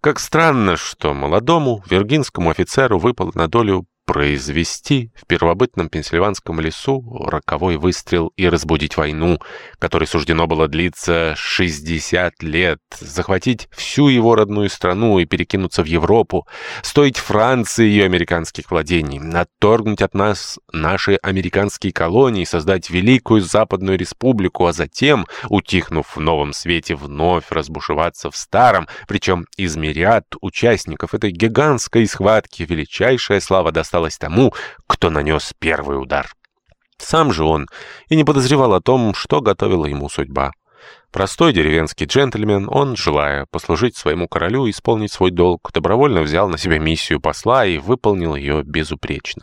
Как странно, что молодому виргинскому офицеру выпало на долю произвести в первобытном пенсильванском лесу роковой выстрел и разбудить войну, которой суждено было длиться 60 лет, захватить всю его родную страну и перекинуться в Европу, стоить Франции ее американских владений, отторгнуть от нас наши американские колонии, создать великую Западную Республику, а затем, утихнув в новом свете, вновь разбушеваться в старом, причем из участников этой гигантской схватки. Величайшая слава досталась досталось тому, кто нанес первый удар. Сам же он и не подозревал о том, что готовила ему судьба. Простой деревенский джентльмен, он, желая послужить своему королю и исполнить свой долг, добровольно взял на себя миссию посла и выполнил ее безупречно.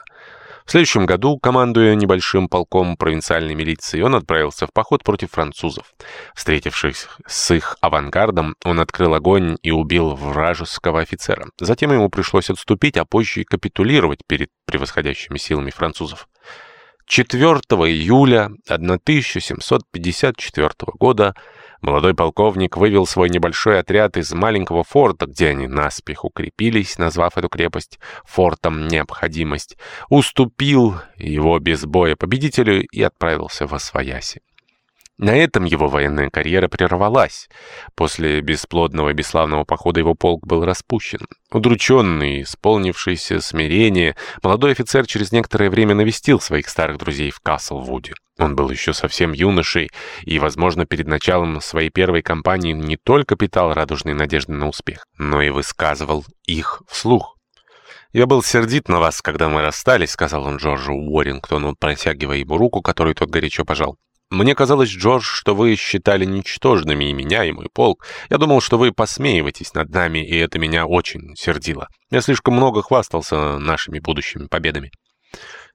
В следующем году, командуя небольшим полком провинциальной милиции, он отправился в поход против французов. Встретившись с их авангардом, он открыл огонь и убил вражеского офицера. Затем ему пришлось отступить, а позже и капитулировать перед превосходящими силами французов. 4 июля 1754 года Молодой полковник вывел свой небольшой отряд из маленького форта, где они наспех укрепились, назвав эту крепость фортом «Необходимость», уступил его без боя победителю и отправился во Свояси. На этом его военная карьера прервалась. После бесплодного и бесславного похода его полк был распущен. Удрученный, исполнившийся смирение, молодой офицер через некоторое время навестил своих старых друзей в Каслвуде. Он был еще совсем юношей и, возможно, перед началом своей первой кампании не только питал радужные надежды на успех, но и высказывал их вслух. «Я был сердит на вас, когда мы расстались», — сказал он Джорджу Уоррингтону, протягивая ему руку, которую тот горячо пожал. Мне казалось, Джордж, что вы считали ничтожными и меня, и мой полк. Я думал, что вы посмеиваетесь над нами, и это меня очень сердило. Я слишком много хвастался нашими будущими победами.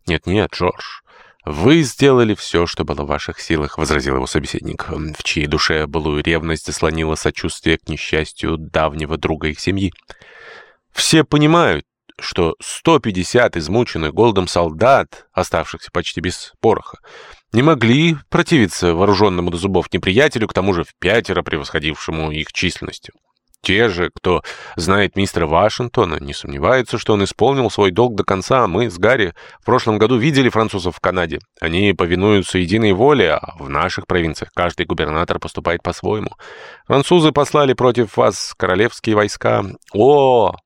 Нет-нет, Джордж, вы сделали все, что было в ваших силах, возразил его собеседник, в чьей душе былую ревность заслонило сочувствие к несчастью давнего друга их семьи. Все понимают, что 150 измученных голодом солдат, оставшихся почти без пороха, не могли противиться вооруженному до зубов неприятелю, к тому же в пятеро превосходившему их численностью. Те же, кто знает мистера Вашингтона, не сомневаются, что он исполнил свой долг до конца. Мы с Гарри в прошлом году видели французов в Канаде. Они повинуются единой воле, а в наших провинциях каждый губернатор поступает по-своему. Французы послали против вас королевские войска. О,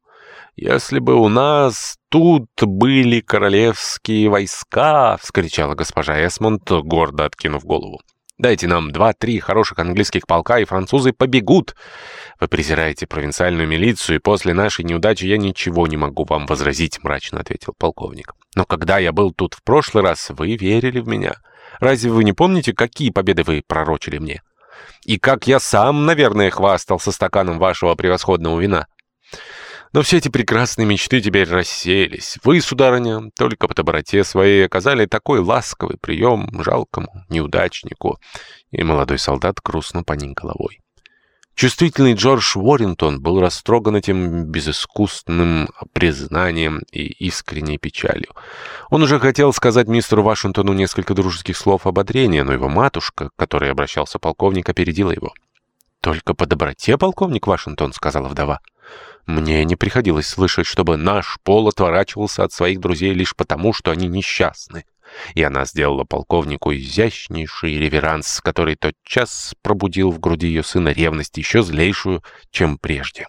«Если бы у нас тут были королевские войска!» — вскричала госпожа Эсмонд, гордо откинув голову. «Дайте нам два-три хороших английских полка, и французы побегут!» «Вы презираете провинциальную милицию, и после нашей неудачи я ничего не могу вам возразить», — мрачно ответил полковник. «Но когда я был тут в прошлый раз, вы верили в меня. Разве вы не помните, какие победы вы пророчили мне? И как я сам, наверное, хвастался стаканом вашего превосходного вина?» Но все эти прекрасные мечты теперь рассеялись. Вы, сударыня, только по доброте своей оказали такой ласковый прием жалкому неудачнику. И молодой солдат грустно поник головой. Чувствительный Джордж Уоррингтон был растроган этим безыскусным признанием и искренней печалью. Он уже хотел сказать мистеру Вашингтону несколько дружеских слов ободрения, но его матушка, к которой обращался полковник, опередила его. «Только по доброте, полковник Вашингтон», — сказала вдова. Мне не приходилось слышать, чтобы наш пол отворачивался от своих друзей лишь потому, что они несчастны. И она сделала полковнику изящнейший реверанс, который тотчас пробудил в груди ее сына ревность еще злейшую, чем прежде.